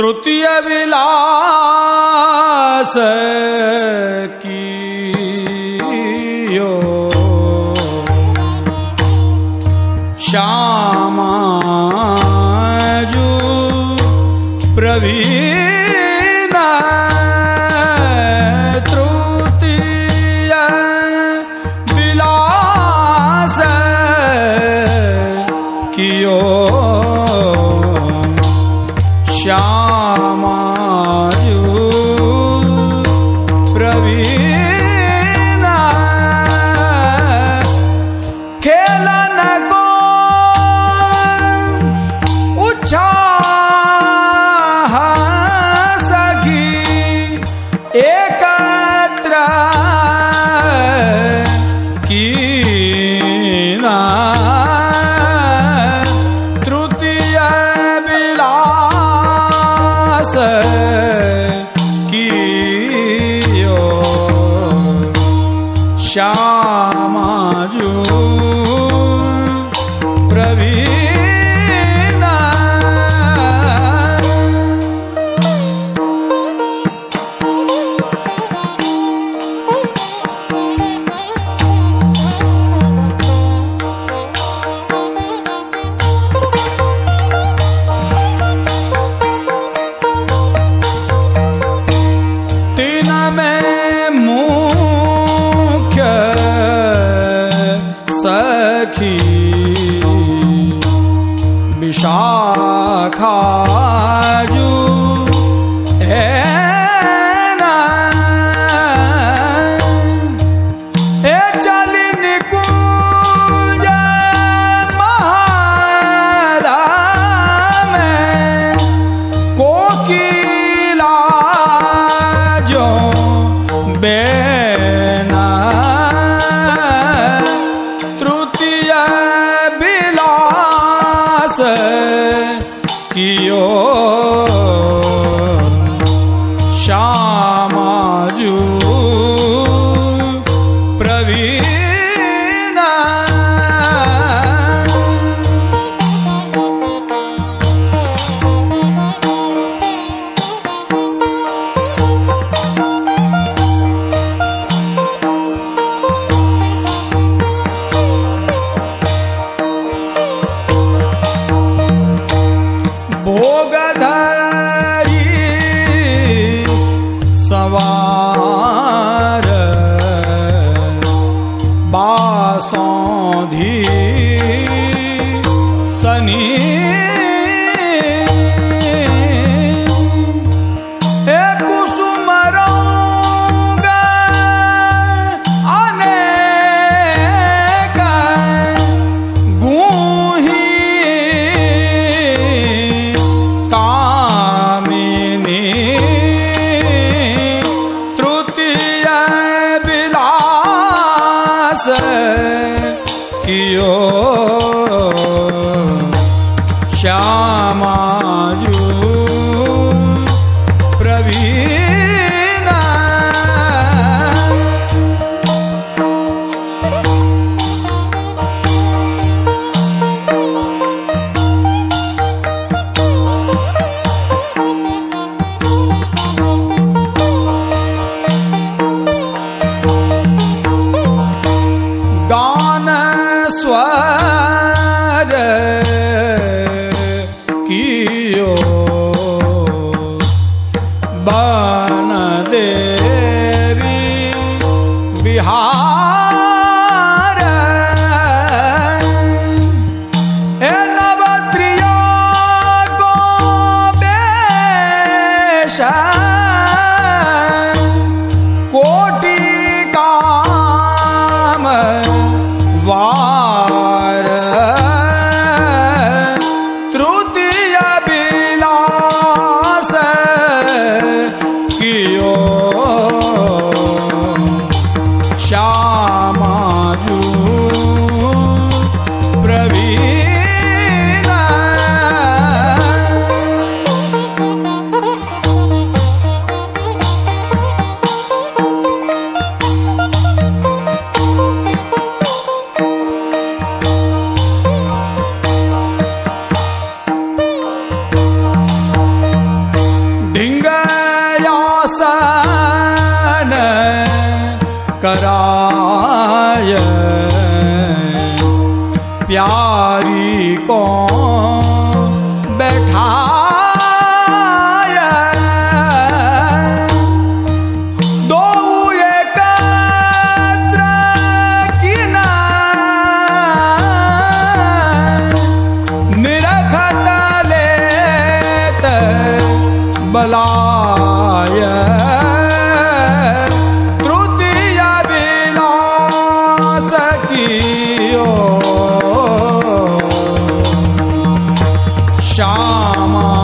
तृतीय विलास की Shyam Shaw. Dios. boga. kiyo 好 सन कर श्यामाजू